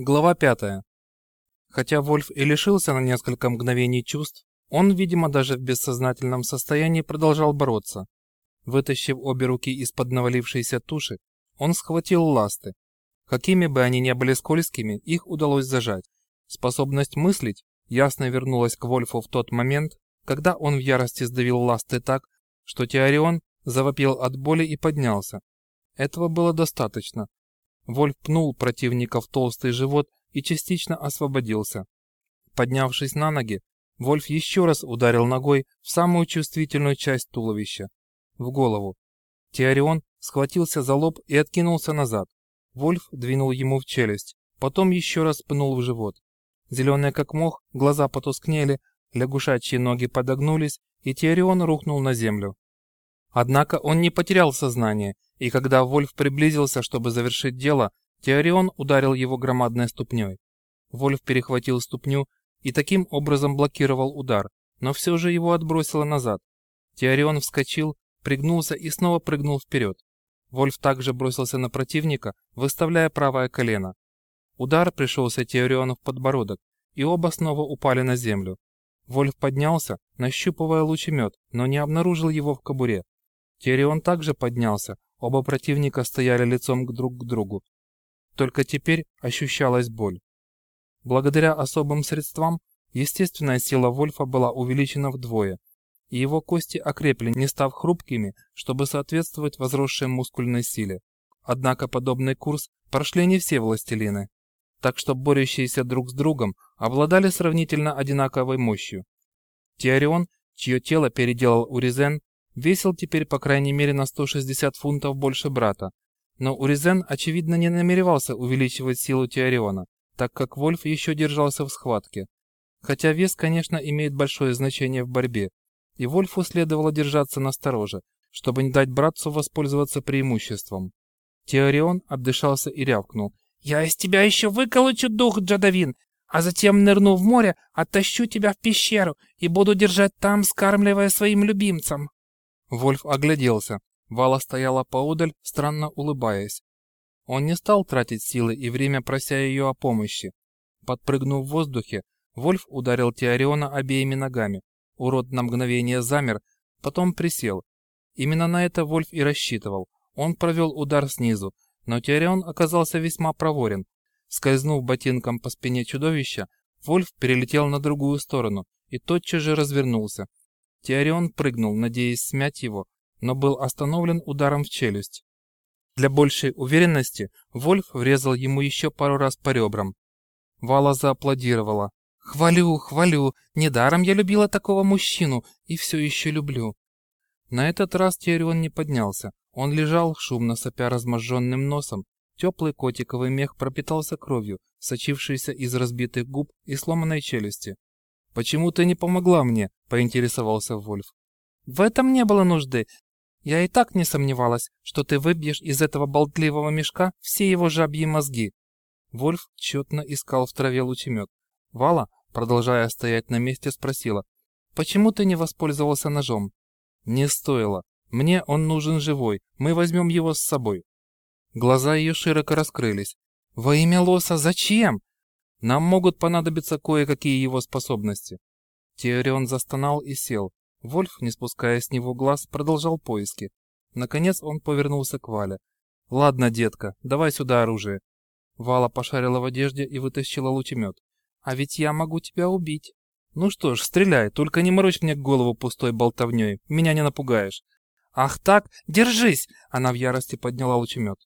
Глава 5. Хотя Вольф и лишился на несколько мгновений чувств, он, видимо, даже в бессознательном состоянии продолжал бороться. Вытащив обе руки из-под навалившейся туши, он схватил ласты. Какими бы они ни были скользкими, их удалось зажать. Способность мыслить ясно вернулась к Вольфу в тот момент, когда он в ярости сдавил ласты так, что Теорион завопил от боли и поднялся. Этого было достаточно, Вольф пнул противника в толстый живот и частично освободился. Поднявшись на ноги, Вольф еще раз ударил ногой в самую чувствительную часть туловища – в голову. Теорион схватился за лоб и откинулся назад. Вольф двинул ему в челюсть, потом еще раз пнул в живот. Зеленые как мох, глаза потускнели, лягушачьи ноги подогнулись, и Теорион рухнул на землю. Однако он не потерял сознание и когда Вольф приблизился, чтобы завершить дело, Теорион ударил его громадной ступней. Вольф перехватил ступню и таким образом блокировал удар, но все же его отбросило назад. Теорион вскочил, пригнулся и снова прыгнул вперед. Вольф также бросился на противника, выставляя правое колено. Удар пришелся Теориону в подбородок, и оба снова упали на землю. Вольф поднялся, нащупывая лучемет, но не обнаружил его в кобуре. Теорион также поднялся, Оба противника стояли лицом друг к другу. Только теперь ощущалась боль. Благодаря особым средствам, естественная сила Вольфа была увеличена вдвое, и его кости окрепли, не став хрупкими, чтобы соответствовать возросшей мускульной силе. Однако подобный курс прошли не все властелины, так что борющиеся друг с другом обладали сравнительно одинаковой мощью. Теорион, чье тело переделал Уризен, Весил теперь по крайней мере на 160 фунтов больше брата. Но Уризен, очевидно, не намеревался увеличивать силу Теориона, так как Вольф еще держался в схватке. Хотя вес, конечно, имеет большое значение в борьбе, и Вольфу следовало держаться настороже, чтобы не дать братцу воспользоваться преимуществом. Теорион отдышался и рявкнул. «Я из тебя еще выколочу дух, Джадавин, а затем нырну в море, оттащу тебя в пещеру и буду держать там, скармливая своим любимцам». Вольф огляделся. Вала стояла поодаль, странно улыбаясь. Он не стал тратить силы и время, прося ее о помощи. Подпрыгнув в воздухе, Вольф ударил Теориона обеими ногами. Урод на мгновение замер, потом присел. Именно на это Вольф и рассчитывал. Он провел удар снизу, но Теорион оказался весьма проворен. Скользнув ботинком по спине чудовища, Вольф перелетел на другую сторону и тотчас же развернулся. Теорион прыгнул, надеясь смять его, но был остановлен ударом в челюсть. Для большей уверенности Вольф врезал ему еще пару раз по ребрам. Вала зааплодировала. «Хвалю, хвалю, недаром я любила такого мужчину и все еще люблю». На этот раз Теорион не поднялся. Он лежал, шумно сопя разможженным носом. Теплый котиковый мех пропитался кровью, сочившейся из разбитых губ и сломанной челюсти. «Почему ты не помогла мне?» – поинтересовался Вольф. «В этом не было нужды. Я и так не сомневалась, что ты выбьешь из этого болтливого мешка все его жабьи мозги». Вольф тщетно искал в траве лучемет. Вала, продолжая стоять на месте, спросила, «Почему ты не воспользовался ножом?» «Не стоило. Мне он нужен живой. Мы возьмем его с собой». Глаза ее широко раскрылись. «Во имя Лоса зачем? Нам могут понадобиться кое-какие его способности. Теорион застонал и сел. Вольф, не спуская с него глаз, продолжал поиски. Наконец он повернулся к Вале. «Ладно, детка, давай сюда оружие». Вала пошарила в одежде и вытащила лучемет. «А ведь я могу тебя убить». «Ну что ж, стреляй, только не морочь мне голову пустой болтовней, меня не напугаешь». «Ах так, держись!» Она в ярости подняла лучемет.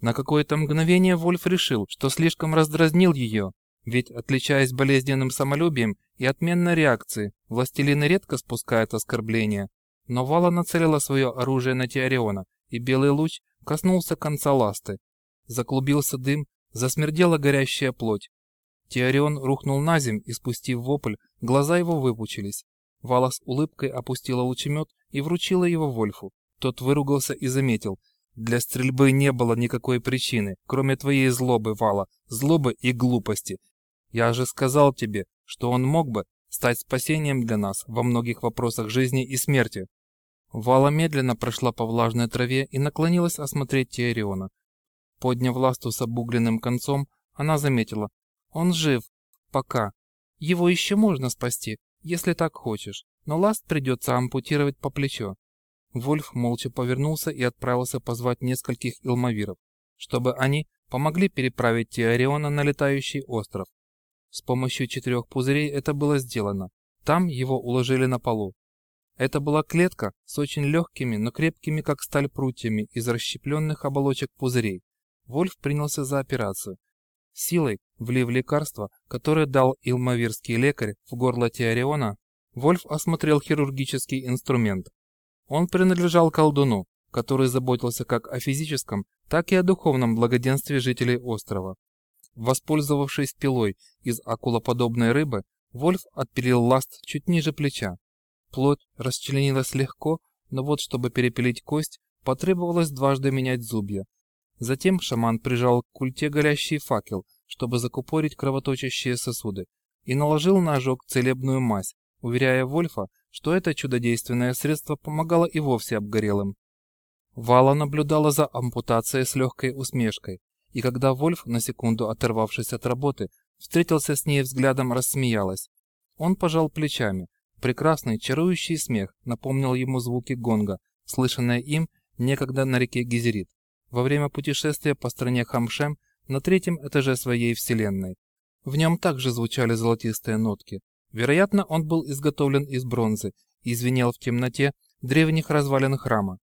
На какое-то мгновение Вольф решил, что слишком раздразнил ее, ведь, отличаясь болезненным самолюбием и отменной реакцией, властелины редко спускают оскорбления. Но Вала нацелила свое оружие на Теориона, и белый луч коснулся конца ласты. Заклубился дым, засмердела горящая плоть. Теорион рухнул на земь и, спустив вопль, глаза его выпучились. Вала с улыбкой опустила лучемет и вручила его Вольфу. Тот выругался и заметил. «Для стрельбы не было никакой причины, кроме твоей злобы, Вала, злобы и глупости. Я же сказал тебе, что он мог бы стать спасением для нас во многих вопросах жизни и смерти. Вала медленно прошла по влажной траве и наклонилась осмотреть Теориона. Подняв ласту с обугленным концом, она заметила. «Он жив. Пока. Его еще можно спасти, если так хочешь, но ласт придется ампутировать по плечо». Вольф молча повернулся и отправился позвать нескольких илмавиров, чтобы они помогли переправить Теориона на летающий остров. С помощью четырех пузырей это было сделано. Там его уложили на полу. Это была клетка с очень легкими, но крепкими, как сталь, прутьями из расщепленных оболочек пузырей. Вольф принялся за операцию. Силой, влив лекарство, которое дал илмавирский лекарь в горло Теориона, Вольф осмотрел хирургический инструмент. Он принадлежал колдуну, который заботился как о физическом, так и о духовном благоденствии жителей острова. Воспользовавшись пилой из акулоподобной рыбы, Вольф отпилил ласт чуть ниже плеча. Плоть расчленилась легко, но вот чтобы перепилить кость, потребовалось дважды менять зубья. Затем шаман прижал к культе горящий факел, чтобы закупорить кровоточащие сосуды, и наложил на ожог целебную мазь, уверяя Вольфа, что это чудодейственное средство помогало и вовсе обгорелым. Вала наблюдала за ампутацией с легкой усмешкой, и когда Вольф, на секунду оторвавшись от работы, встретился с ней взглядом, рассмеялась. Он пожал плечами. Прекрасный, чарующий смех напомнил ему звуки гонга, слышанные им некогда на реке Гизерит, во время путешествия по стране Хамшем на третьем этаже своей вселенной. В нем также звучали золотистые нотки. Вероятно, он был изготовлен из бронзы и звенел в темноте древних развалин храма.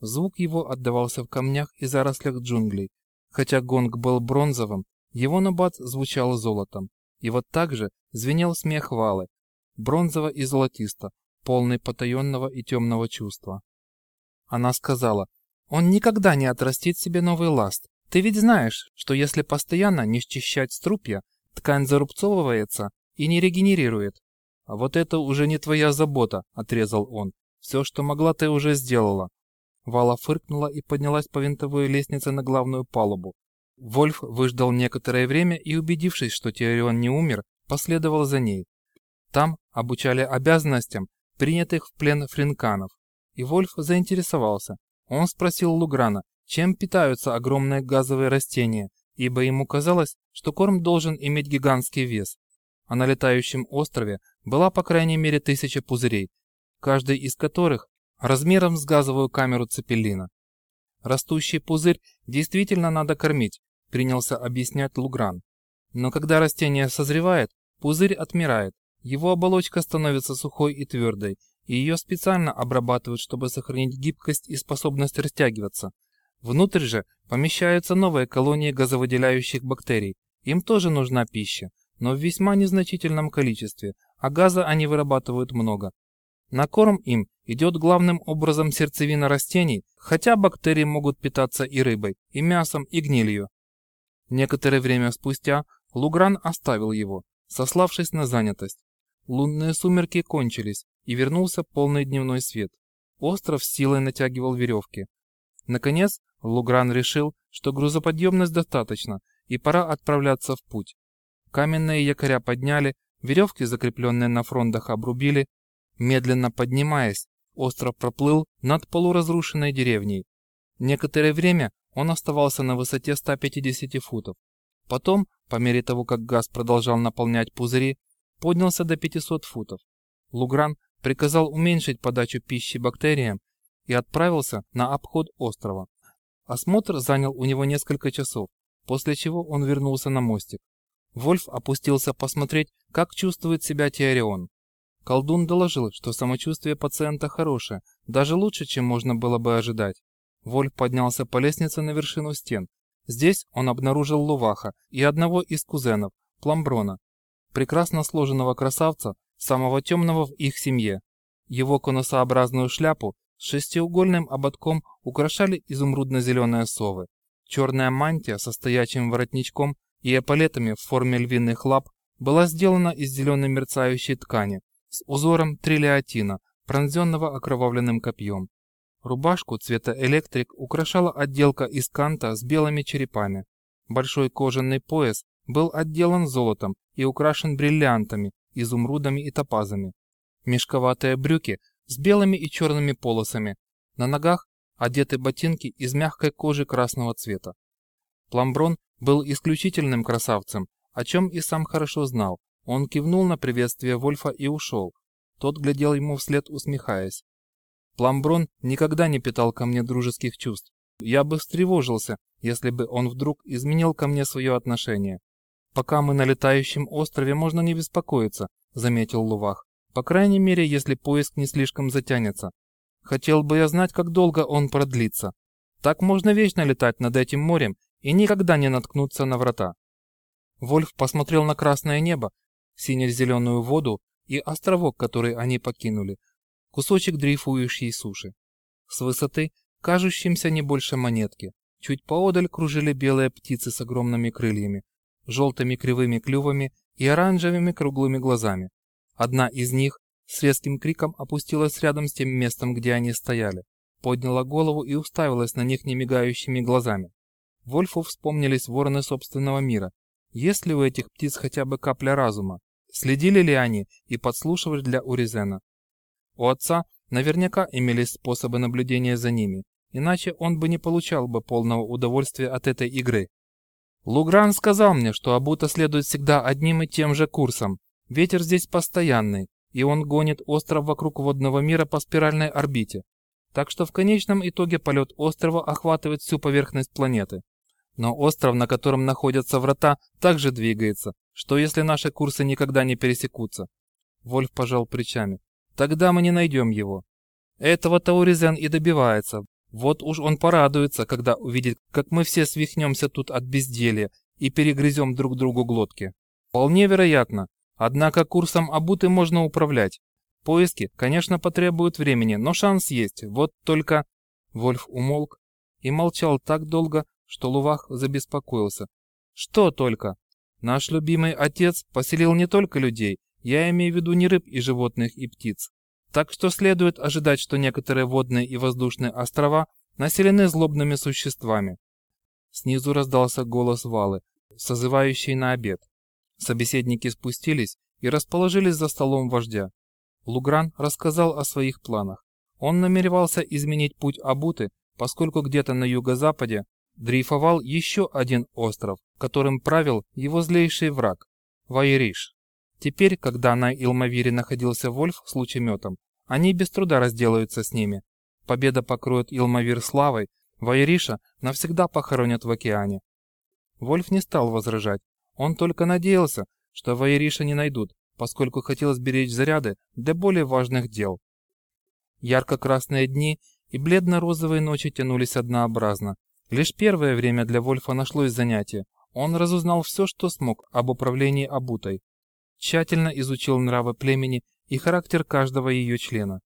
Звук его отдавался в камнях и зарослях джунглей, Хотя гонг был бронзовым, его набат звучал золотом. И вот так же звенел смех Валы, бронзово и золотисто, полный потаенного и темного чувства. Она сказала, «Он никогда не отрастит себе новый ласт. Ты ведь знаешь, что если постоянно не счищать струпья, ткань зарубцовывается и не регенерирует. А вот это уже не твоя забота, отрезал он. Все, что могла, ты уже сделала. Вала фыркнула и поднялась по винтовой лестнице на главную палубу. Вольф выждал некоторое время и, убедившись, что Теорион не умер, последовал за ней. Там обучали обязанностям принятых в плен фринканов. И Вольф заинтересовался. Он спросил Луграна, чем питаются огромные газовые растения, ибо ему казалось, что корм должен иметь гигантский вес. А на летающем острове была по крайней мере тысяча пузырей, каждый из которых размером с газовую камеру Цепелина. Растущий пузырь действительно надо кормить, принялся объяснять Лугран. Но когда растение созревает, пузырь отмирает, его оболочка становится сухой и твердой, и ее специально обрабатывают, чтобы сохранить гибкость и способность растягиваться. Внутрь же помещаются новые колонии газовыделяющих бактерий. Им тоже нужна пища, но в весьма незначительном количестве, а газа они вырабатывают много. На корм им идет главным образом сердцевина растений, хотя бактерии могут питаться и рыбой, и мясом, и гнилью. Некоторое время спустя Лугран оставил его, сославшись на занятость. Лунные сумерки кончились, и вернулся полный дневной свет. Остров силой натягивал веревки. Наконец, Лугран решил, что грузоподъемность достаточно, и пора отправляться в путь. Каменные якоря подняли, веревки, закрепленные на фронтах, обрубили. Медленно поднимаясь, Остров проплыл над полуразрушенной деревней. Некоторое время он оставался на высоте 150 футов. Потом, по мере того, как газ продолжал наполнять пузыри, поднялся до 500 футов. Лугран приказал уменьшить подачу пищи бактериям и отправился на обход острова. Осмотр занял у него несколько часов, после чего он вернулся на мостик. Вольф опустился посмотреть, как чувствует себя Теорион. Колдун доложил, что самочувствие пациента хорошее, даже лучше, чем можно было бы ожидать. Вольф поднялся по лестнице на вершину стен. Здесь он обнаружил Луваха и одного из кузенов, Пламброна, прекрасно сложенного красавца, самого темного в их семье. Его конусообразную шляпу с шестиугольным ободком украшали изумрудно-зеленые совы. Черная мантия со стоячим воротничком и эполетами в форме львиных лап была сделана из зеленой мерцающей ткани, с узором трилиатина, пронзенного окровавленным копьем. Рубашку цвета электрик украшала отделка из канта с белыми черепами. Большой кожаный пояс был отделан золотом и украшен бриллиантами, изумрудами и топазами. Мешковатые брюки с белыми и черными полосами. На ногах одеты ботинки из мягкой кожи красного цвета. Пламброн был исключительным красавцем, о чем и сам хорошо знал. Он кивнул на приветствие Вольфа и ушел. Тот глядел ему вслед, усмехаясь. Пламброн никогда не питал ко мне дружеских чувств. Я бы встревожился, если бы он вдруг изменил ко мне свое отношение. «Пока мы на летающем острове, можно не беспокоиться», — заметил Лувах. «По крайней мере, если поиск не слишком затянется. Хотел бы я знать, как долго он продлится. Так можно вечно летать над этим морем и никогда не наткнуться на врата». Вольф посмотрел на красное небо, сине-зеленую воду и островок, который они покинули, кусочек дрейфующей суши. С высоты, кажущимся не больше монетки, чуть поодаль кружили белые птицы с огромными крыльями, желтыми кривыми клювами и оранжевыми круглыми глазами. Одна из них с резким криком опустилась рядом с тем местом, где они стояли, подняла голову и уставилась на них немигающими глазами. Вольфу вспомнились вороны собственного мира. Есть ли у этих птиц хотя бы капля разума? Следили ли они и подслушивали для Уризена? У отца наверняка имелись способы наблюдения за ними, иначе он бы не получал бы полного удовольствия от этой игры. Лугран сказал мне, что Абута следует всегда одним и тем же курсом. Ветер здесь постоянный, и он гонит остров вокруг водного мира по спиральной орбите. Так что в конечном итоге полет острова охватывает всю поверхность планеты. Но остров, на котором находятся врата, также двигается, что если наши курсы никогда не пересекутся? Вольф пожал плечами. Тогда мы не найдем его. Этого Тауризен и добивается. Вот уж он порадуется, когда увидит, как мы все свихнемся тут от безделья и перегрызем друг другу глотки. Вполне вероятно. Однако курсом обуты можно управлять. Поиски, конечно, потребуют времени, но шанс есть. Вот только... Вольф умолк и молчал так долго, что Лувах забеспокоился. Что только? Наш любимый отец поселил не только людей, я имею в виду не рыб и животных и птиц. Так что следует ожидать, что некоторые водные и воздушные острова населены злобными существами. Снизу раздался голос Валы, созывающий на обед. Собеседники спустились и расположились за столом вождя. Лугран рассказал о своих планах. Он намеревался изменить путь Абуты, поскольку где-то на юго-западе дрейфовал еще один остров, которым правил его злейший враг – Вайриш. Теперь, когда на Илмавире находился Вольф с лучеметом, они без труда разделаются с ними. Победа покроет Илмавир славой, Вайриша навсегда похоронят в океане. Вольф не стал возражать. Он только надеялся, что Вайриша не найдут, поскольку хотел сберечь заряды для более важных дел. Ярко-красные дни и бледно-розовые ночи тянулись однообразно, Лишь первое время для Вольфа нашлось занятие. Он разузнал все, что смог об управлении Абутой. Тщательно изучил нравы племени и характер каждого ее члена.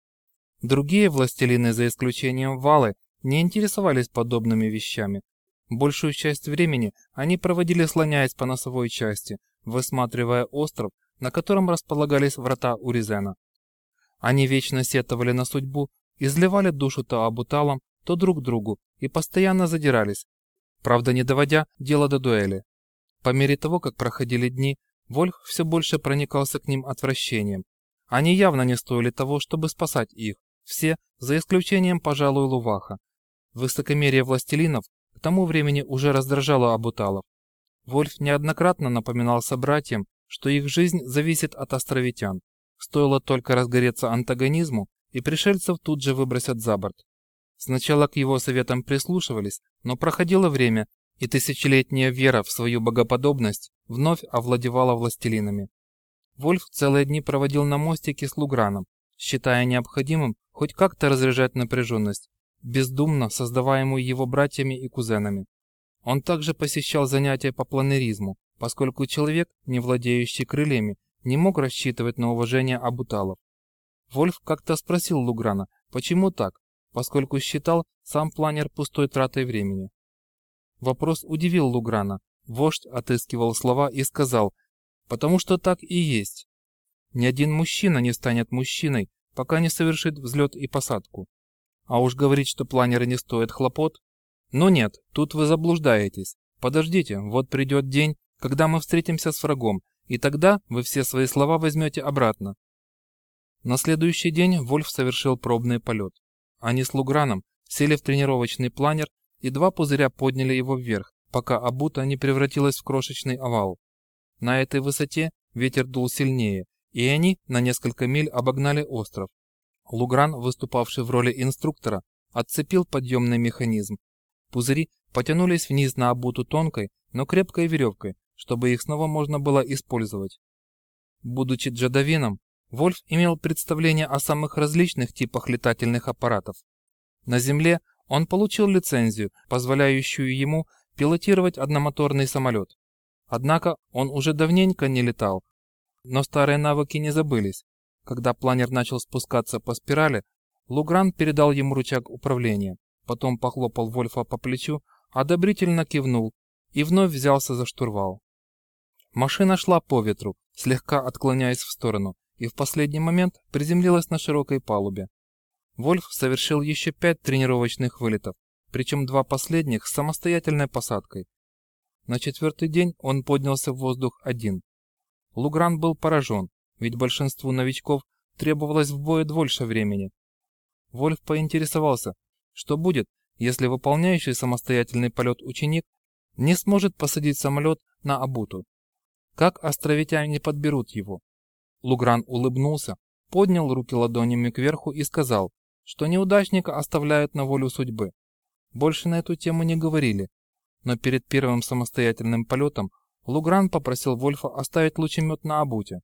Другие властелины, за исключением Валы, не интересовались подобными вещами. Большую часть времени они проводили слоняясь по носовой части, высматривая остров, на котором располагались врата Уризена. Они вечно сетовали на судьбу, изливали душу то Абуталам, то друг другу и постоянно задирались, правда не доводя дело до дуэли. По мере того, как проходили дни, Вольф все больше проникался к ним отвращением. Они явно не стоили того, чтобы спасать их, все, за исключением, пожалуй, Луваха. Высокомерие властелинов к тому времени уже раздражало Абуталов. Вольф неоднократно напоминал собратьям, что их жизнь зависит от островитян. Стоило только разгореться антагонизму, и пришельцев тут же выбросят за борт. Сначала к его советам прислушивались, но проходило время, и тысячелетняя вера в свою богоподобность вновь овладевала властелинами. Вольф целые дни проводил на мостике с Луграном, считая необходимым хоть как-то разряжать напряженность, бездумно создаваемую его братьями и кузенами. Он также посещал занятия по планеризму, поскольку человек, не владеющий крыльями, не мог рассчитывать на уважение абуталов. Вольф как-то спросил Луграна, почему так, поскольку считал сам планер пустой тратой времени. Вопрос удивил Луграна. Вождь отыскивал слова и сказал, потому что так и есть. Ни один мужчина не станет мужчиной, пока не совершит взлет и посадку. А уж говорить, что планеры не стоят хлопот. Но нет, тут вы заблуждаетесь. Подождите, вот придет день, когда мы встретимся с врагом, и тогда вы все свои слова возьмете обратно. На следующий день Вольф совершил пробный полет. Они с Луграном сели в тренировочный планер и два пузыря подняли его вверх, пока Абута не превратилась в крошечный овал. На этой высоте ветер дул сильнее, и они на несколько миль обогнали остров. Лугран, выступавший в роли инструктора, отцепил подъемный механизм. Пузыри потянулись вниз на Абуту тонкой, но крепкой веревкой, чтобы их снова можно было использовать. Будучи джадавином, Вольф имел представление о самых различных типах летательных аппаратов. На Земле он получил лицензию, позволяющую ему пилотировать одномоторный самолет. Однако он уже давненько не летал, но старые навыки не забылись. Когда планер начал спускаться по спирали, Лугран передал ему рычаг управления, потом похлопал Вольфа по плечу, одобрительно кивнул и вновь взялся за штурвал. Машина шла по ветру, слегка отклоняясь в сторону, и в последний момент приземлилась на широкой палубе. Вольф совершил еще пять тренировочных вылетов, причем два последних с самостоятельной посадкой. На четвертый день он поднялся в воздух один. Лугран был поражен, ведь большинству новичков требовалось вдвое дольше времени. Вольф поинтересовался, что будет, если выполняющий самостоятельный полет ученик не сможет посадить самолет на Абуту. Как островитяне подберут его? Лугран улыбнулся, поднял руки ладонями кверху и сказал, что неудачника оставляют на волю судьбы. Больше на эту тему не говорили, но перед первым самостоятельным полетом Лугран попросил Вольфа оставить лучемет на Абуте.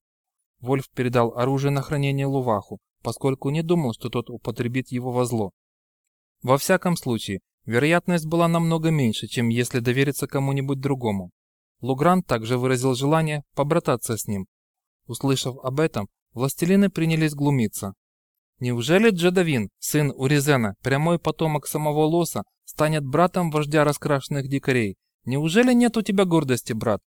Вольф передал оружие на хранение Луваху, поскольку не думал, что тот употребит его во зло. Во всяком случае, вероятность была намного меньше, чем если довериться кому-нибудь другому. Лугран также выразил желание побрататься с ним. Услышав об этом, властелины принялись глумиться. Неужели Джадавин, сын Уризена, прямой потомок самого Лоса, станет братом вождя раскрашенных дикарей? Неужели нет у тебя гордости, брат?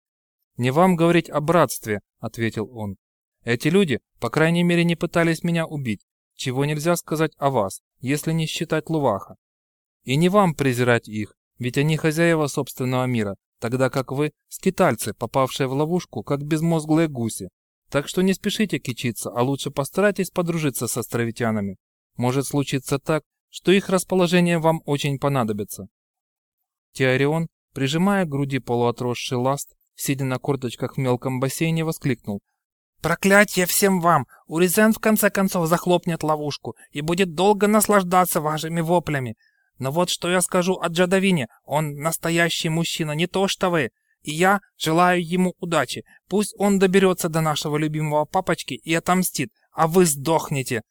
Не вам говорить о братстве, ответил он. Эти люди, по крайней мере, не пытались меня убить, чего нельзя сказать о вас, если не считать Луваха. И не вам презирать их, ведь они хозяева собственного мира, тогда как вы – скитальцы, попавшие в ловушку, как безмозглые гуси. Так что не спешите кичиться, а лучше постарайтесь подружиться с островитянами. Может случиться так, что их расположение вам очень понадобится. Теорион, прижимая к груди полуотросший ласт, сидя на корточках в мелком бассейне, воскликнул. «Проклятье всем вам! Уризен в конце концов захлопнет ловушку и будет долго наслаждаться вашими воплями. Но вот что я скажу о Джадавине. Он настоящий мужчина, не то что вы. И я желаю ему удачи. Пусть он доберется до нашего любимого папочки и отомстит, а вы сдохнете.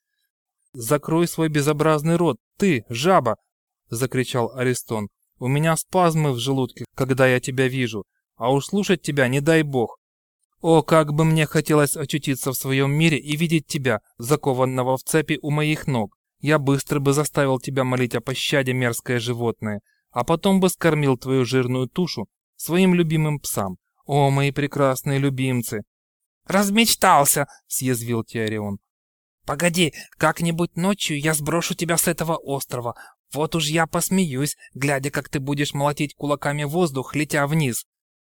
«Закрой свой безобразный рот, ты, жаба!» — закричал Аристон. «У меня спазмы в желудке, когда я тебя вижу, а уж слушать тебя не дай бог. О, как бы мне хотелось очутиться в своем мире и видеть тебя, закованного в цепи у моих ног. Я быстро бы заставил тебя молить о пощаде, мерзкое животное, а потом бы скормил твою жирную тушу своим любимым псам. О, мои прекрасные любимцы!» «Размечтался!» — съязвил Теорион. «Погоди, как-нибудь ночью я сброшу тебя с этого острова. Вот уж я посмеюсь, глядя, как ты будешь молотить кулаками воздух, летя вниз».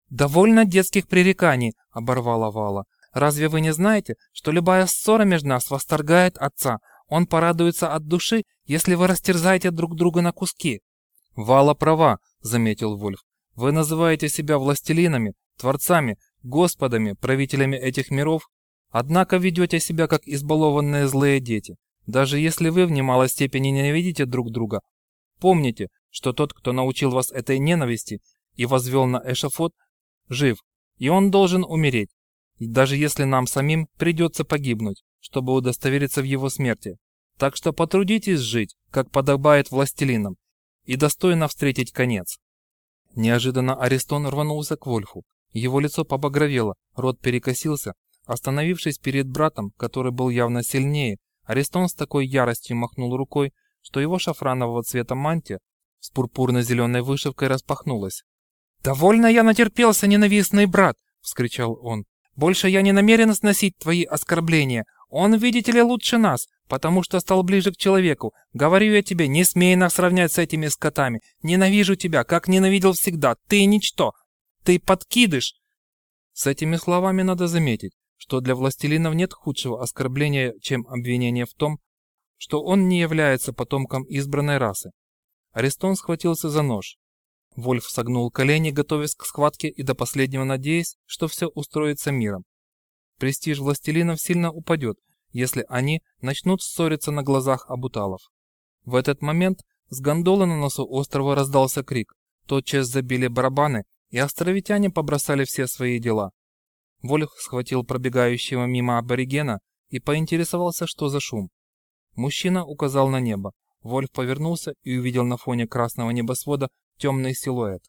«Довольно детских пререканий», — оборвала Вала. «Разве вы не знаете, что любая ссора между нас восторгает отца, он порадуется от души, если вы растерзаете друг друга на куски. Вала права, заметил Вольф. Вы называете себя властелинами, творцами, господами, правителями этих миров, однако ведете себя как избалованные злые дети. Даже если вы в немалой степени ненавидите друг друга, помните, что тот, кто научил вас этой ненависти и возвел на эшафот, жив, и он должен умереть, даже если нам самим придется погибнуть чтобы удостовериться в его смерти. Так что потрудитесь жить, как подобает властелинам, и достойно встретить конец. Неожиданно Аристон рванулся к Вольфу. Его лицо побагровело, рот перекосился. Остановившись перед братом, который был явно сильнее, Аристон с такой яростью махнул рукой, что его шафранового цвета мантия с пурпурно-зеленой вышивкой распахнулась. «Довольно я натерпелся, ненавистный брат!» — вскричал он. «Больше я не намерен сносить твои оскорбления, он, видите ли, лучше нас, потому что стал ближе к человеку. Говорю я тебе, не смей нас сравнять с этими скотами. Ненавижу тебя, как ненавидел всегда. Ты ничто. Ты подкидыш. С этими словами надо заметить, что для властелинов нет худшего оскорбления, чем обвинение в том, что он не является потомком избранной расы. Аристон схватился за нож. Вольф согнул колени, готовясь к схватке и до последнего надеясь, что все устроится миром. Престиж властелинов сильно упадет, если они начнут ссориться на глазах абуталов. В этот момент с гондолы на носу острова раздался крик. Тотчас забили барабаны, и островитяне побросали все свои дела. Вольф схватил пробегающего мимо аборигена и поинтересовался, что за шум. Мужчина указал на небо. Вольф повернулся и увидел на фоне красного небосвода темный силуэт.